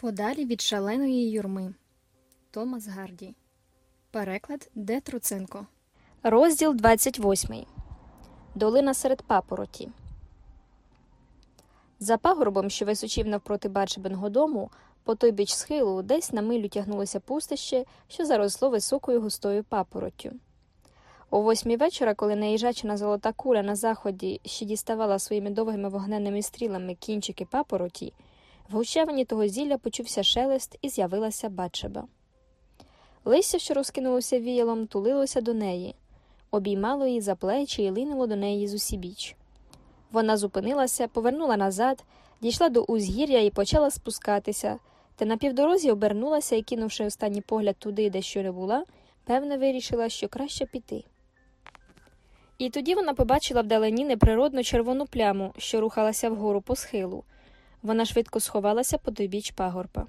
Подалі від шаленої юрми. Томас Гарді. Переклад Де Труценко. Розділ 28. Долина серед папороті. За пагорбом, що височив навпроти Бачебеного дому, по той біч схилу, десь на милю тягнулося пустище, що заросло високою густою папороттю. О восьмій вечора, коли наїжачена золота куля на заході ще діставала своїми довгими вогненними стрілами кінчики папороті, в гущавині того зілля почувся шелест і з'явилася Батшеба. Листя, що розкинулося віялом, тулилося до неї, обіймало її за плечі і линуло до неї з усібіч. Вона зупинилася, повернула назад, дійшла до узгір'я і почала спускатися, та на півдорозі обернулася і, кинувши останній погляд туди, де що не була, певно вирішила, що краще піти. І тоді вона побачила вдалині неприродну червону пляму, що рухалася вгору по схилу. Вона швидко сховалася по той біч пагорба.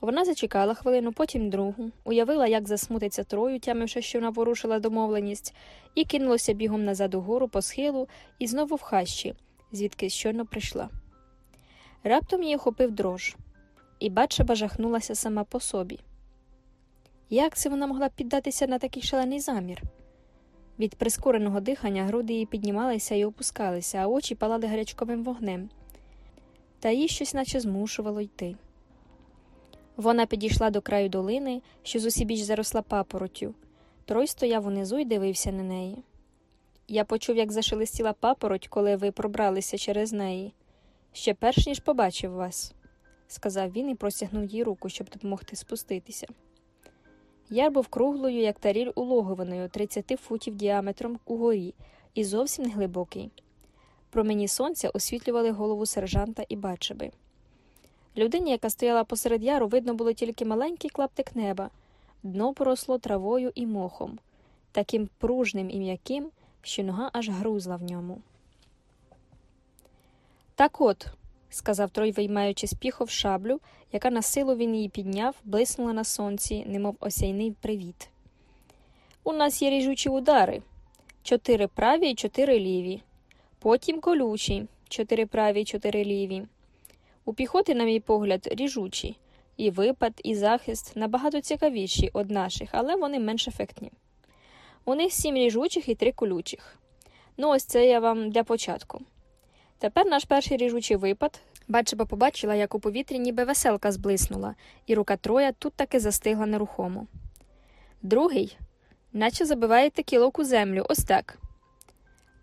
Вона зачекала хвилину, потім другу, уявила, як засмутиться трою, тямивши, що вона порушила домовленість, і кинулася бігом назад угору по схилу і знову в хащі, звідки щойно прийшла. Раптом її охопив дрож, і Батшеба жахнулася сама по собі. Як це вона могла піддатися на такий шалений замір? Від прискореного дихання груди її піднімалися і опускалися, а очі палали гарячковим вогнем, та їй щось наче змушувало йти. Вона підійшла до краю долини, що зусібіч заросла папоротю. Трой стояв унизу і дивився на неї. Я почув, як зашелестіла папороть, коли ви пробралися через неї. Ще перш ніж побачив вас, сказав він і простягнув їй руку, щоб допомогти спуститися. Яр був круглою, як таріль улогованою, 30 футів діаметром угорі, і зовсім не глибокий. Промені сонця освітлювали голову сержанта і бачеби. Людині, яка стояла посеред яру, видно було тільки маленький клаптик неба, дно поросло травою і мохом, таким пружним і м'яким, що нога аж грузла в ньому. Так от, сказав Трой, виймаючи з піхов шаблю, яка на силу він її підняв, блиснула на сонці, немов осяйний привіт. У нас є ріжучі удари чотири праві і чотири ліві, потім колючі, чотири праві чотири ліві. У піхоти, на мій погляд, ріжучі, і випад, і захист набагато цікавіші від наших, але вони менш ефектні. У них сім ріжучих і три колючих. Ну, ось це я вам для початку. Тепер наш перший ріжучий випад. Бачиба побачила, як у повітрі ніби веселка зблиснула, і рука Троя тут таки застигла нерухомо. Другий, наче забиваєте кілок у землю, ось так.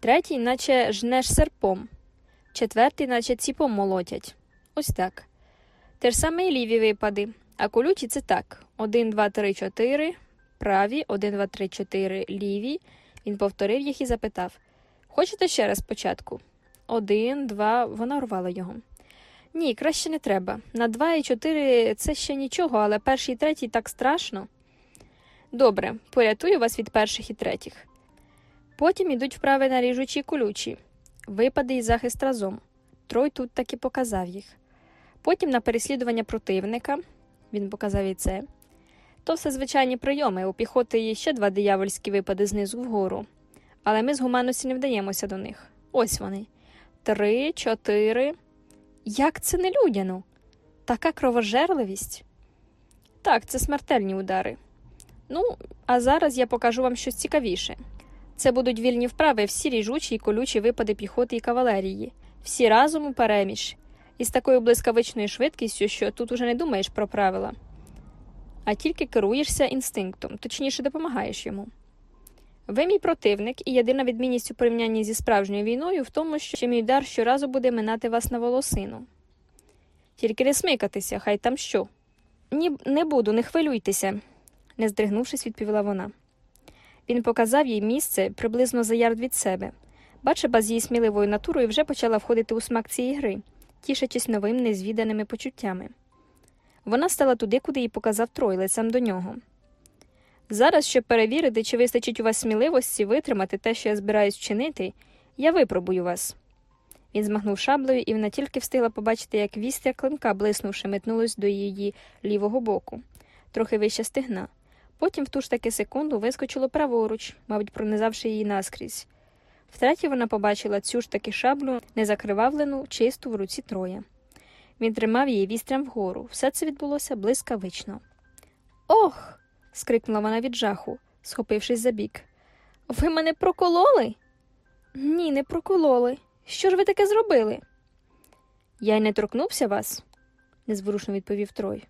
Третій, наче жнеш серпом. Четвертий, наче ціпом молотять. Ось так. Те ж саме і ліві випади. А колючі це так: один, два, три, чотири. Праві, один, два, три, чотири, ліві. Він повторив їх і запитав Хочете ще раз спочатку? Один, два, вона урвала його. Ні, краще не треба. На два і чотири це ще нічого, але перший і третій так страшно. Добре, порятую вас від перших і третіх. Потім ідуть вправи на ріжучі і колючі, випади і захист разом. Трой тут таки показав їх. Потім на переслідування противника він показав і це. То все звичайні прийоми. У піхоти є ще два диявольські випади знизу вгору. Але ми з гуманності не вдаємося до них. Ось вони. Три, чотири. Як це не людяно? Така кровожерливість. Так, це смертельні удари. Ну, а зараз я покажу вам щось цікавіше. Це будуть вільні вправи, всі ріжучі і колючі випади піхоти і кавалерії, всі разом у переміж, із такою блискавичною швидкістю, що тут уже не думаєш про правила, а тільки керуєшся інстинктом, точніше допомагаєш йому. Ви мій противник, і єдина відмінність у порівнянні зі справжньою війною в тому, що мій удар щоразу буде минати вас на волосину. Тільки не смикатися, хай там що. Ні, не буду, не хвилюйтеся, не здригнувшись, відповіла вона. Він показав їй місце приблизно за ярд від себе. Бачиба з її сміливою натурою вже почала входити у смак цієї гри, тішачись новим незвіданими почуттями. Вона стала туди, куди їй показав Трой лицем до нього. Зараз, щоб перевірити, чи вистачить у вас сміливості витримати те, що я збираюсь вчинити, я випробую вас. Він змахнув шаблею, і вона тільки встигла побачити, як вістя клинка, блиснувши, метнулась до її лівого боку, трохи вище стегна. Потім в ту ж таки секунду вискочило праворуч, мабуть, пронизавши її наскрізь. Втретє вона побачила цю ж таки шаблю, незакривавлену, чисту в руці троя. Він тримав її вістрям вгору. Все це відбулося блискавично. Ох. скрикнула вона від жаху, схопившись за бік. Ви мене прокололи? Ні, не прокололи. Що ж ви таке зробили? Я й не торкнувся вас, незворушно відповів Трой.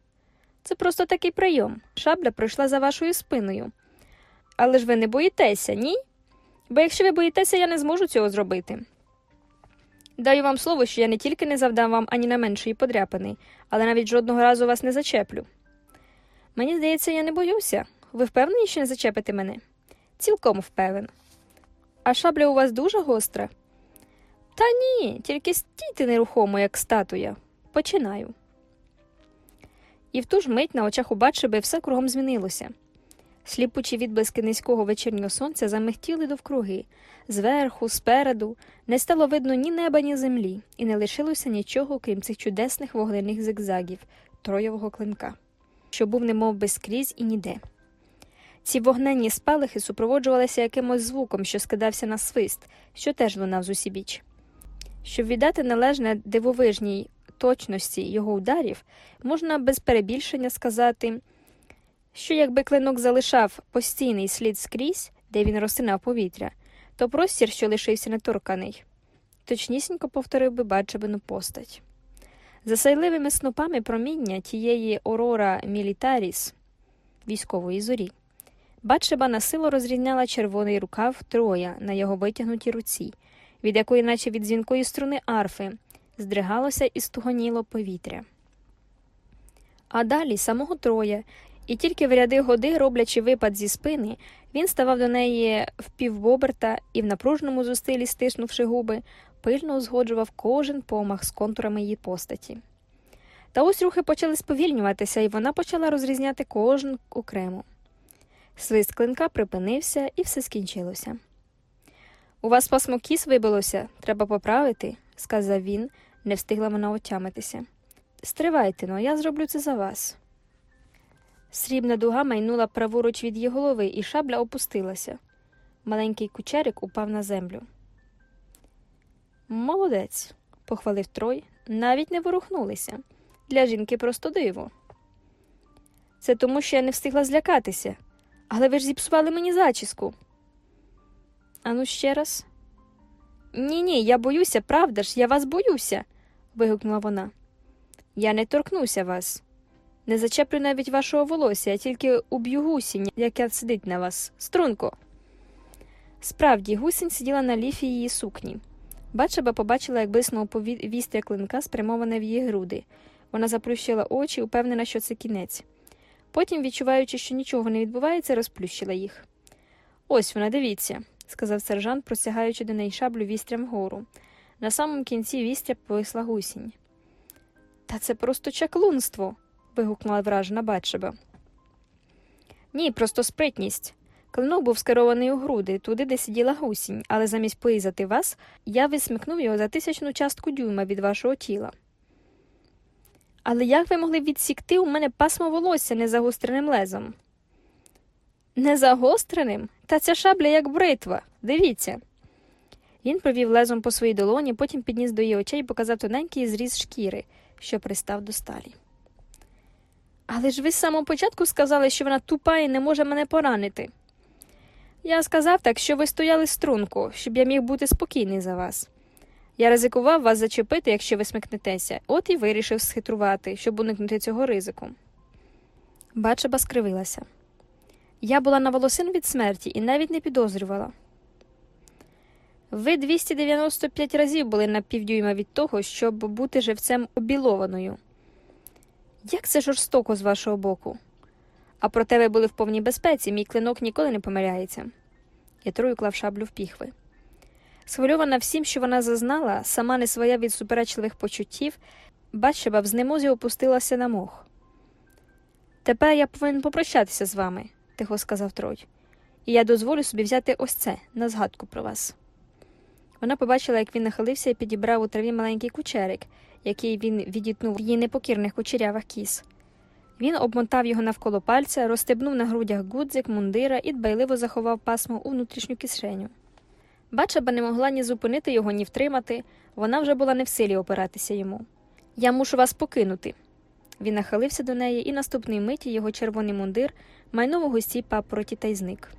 Це просто такий прийом. Шабля пройшла за вашою спиною. Але ж ви не боїтеся, ні? Бо якщо ви боїтеся, я не зможу цього зробити. Даю вам слово, що я не тільки не завдам вам ані на меншої подряпини, але навіть жодного разу вас не зачеплю. Мені здається, я не боюся. Ви впевнені, що не зачепите мене? Цілком впевнен. А шабля у вас дуже гостра? Та ні, тільки стійте нерухомо, як статуя. Починаю. І в ту ж мить на очах у Батшеби все кругом змінилося. Сліпучі відблиски низького вечірнього сонця замихтіли довкруги. Зверху, спереду, не стало видно ні неба, ні землі, і не лишилося нічого, крім цих чудесних вогняних зигзагів троєвого клинка, що був немов скрізь і ніде. Ці вогненні спалахи супроводжувалися якимось звуком, що скидався на свист, що теж лунав з усібіч. Щоб віддати належне дивовижній точності його ударів, можна без перебільшення сказати, що якби клинок залишав постійний слід скрізь, де він розсинав повітря, то простір, що лишився неторканий, точнісінько повторив би бачебину постать. За сайливими снопами проміння тієї Орора Мілітаріс військової зорі. Батшеба насилу розрізняла червоний рукав троя на його витягнутій руці, від якої, наче від дзвінкої струни арфи, здригалося і стугоніло повітря. А далі самого троя, і тільки в ряди годи, роблячи випад зі спини, він ставав до неї впівбоберта і в напруженому зусиллі, стиснувши губи, пильно узгоджував кожен помах з контурами її постаті. Та ось рухи почали сповільнюватися, і вона почала розрізняти кожен окремо. Свист клинка припинився, і все скінчилося. У вас пасмо кіс вибилося, треба поправити, сказав він, не встигла вона отямитися. Стривайте но, я зроблю це за вас. Срібна дуга майнула праворуч від її голови, і шабля опустилася. Маленький кучерик упав на землю. Молодець, похвалив Трой, навіть не ворухнулися. Для жінки просто диво. Це тому, що я не встигла злякатися, але ви ж зіпсували мені зачіску. Ану, ще раз. Ні, ні, я боюся, правда ж, я вас боюся. вигукнула вона. Я не торкнуся вас. Не зачеплю навіть вашого волосся, я тільки уб'ю гусінь, яка сидить на вас. Струнко. Справді, гусінь сиділа на ліфі її сукні. Бачаба побачила, як блиснуло повістря клинка, спрямоване в її груди. Вона заплющила очі, упевнена, що це кінець. Потім, відчуваючи, що нічого не відбувається, розплющила їх. Ось вона, дивіться, сказав сержант, простягаючи до неї шаблю вістрям вгору. На самому кінці вістря повисла гусінь. Та це просто чаклунство. вигукнула вражена Батшеба. Ні, просто спритність. Клинок був скерований у груди, туди, де сиділа гусінь, але замість поїзати вас, я висмикнув його за тисячну частку дюйма від вашого тіла. Але як ви могли відсікти у мене пасмо волосся незагостреним лезом? Незагостреним? Та ця шабля як бритва. Дивіться. Він провів лезом по своїй долоні, потім підніс до її очей і показав тоненький зріз шкіри, що пристав до сталі. Але ж ви з самого початку сказали, що вона тупа і не може мене поранити. Я сказав так, що ви стояли струнку, щоб я міг бути спокійний за вас. Я ризикував вас зачепити, якщо ви смикнетеся, от і вирішив схитрувати, щоб уникнути цього ризику. Бачаба скривилася. Я була на волосин від смерті і навіть не підозрювала. Ви 295 разів були на півдюйма від того, щоб бути живцем обілованою. Як це жорстоко з вашого боку? А проте ви були в повній безпеці, мій клинок ніколи не помиляється. Ятрою клав шаблю в піхви. Схвильована всім, що вона зазнала, сама не своя від суперечливих почуттів, Батшеба в знемозі опустилася на мох. Тепер я повинен попрощатися з вами, тихо сказав Трой, і я дозволю собі взяти ось це на згадку про вас. Вона побачила, як він нахилився і підібрав у траві маленький кучерик, який він відітнув в її непокірних кучерявих кіс. Він обмотав його навколо пальця, розстебнув на грудях гудзик, мундира і дбайливо заховав пасмо у внутрішню кишеню. Бачаба не могла ні зупинити його, ні втримати, вона вже була не в силі опиратися йому. Я мушу вас покинути. Він нахилився до неї, і наступної миті його червоний мундир майнув у густій папороті та й зник.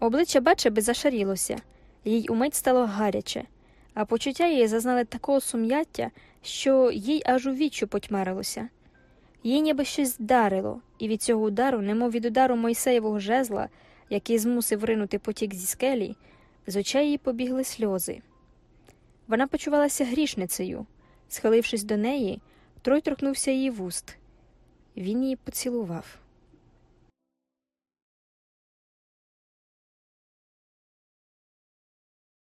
Обличчя Бачеби зашарілося, їй умить стало гаряче, а почуття її зазнали такого сум'яття, що їй аж у віччю потьмарилося. Їй ніби щось вдарило, і від цього удару, немов від удару Мойсеєвого жезла, який змусив ринути потік зі скелі, з очей її побігли сльози. Вона почувалася грішницею. Схилившись до неї, Трой торкнувся її вуст. Він її поцілував.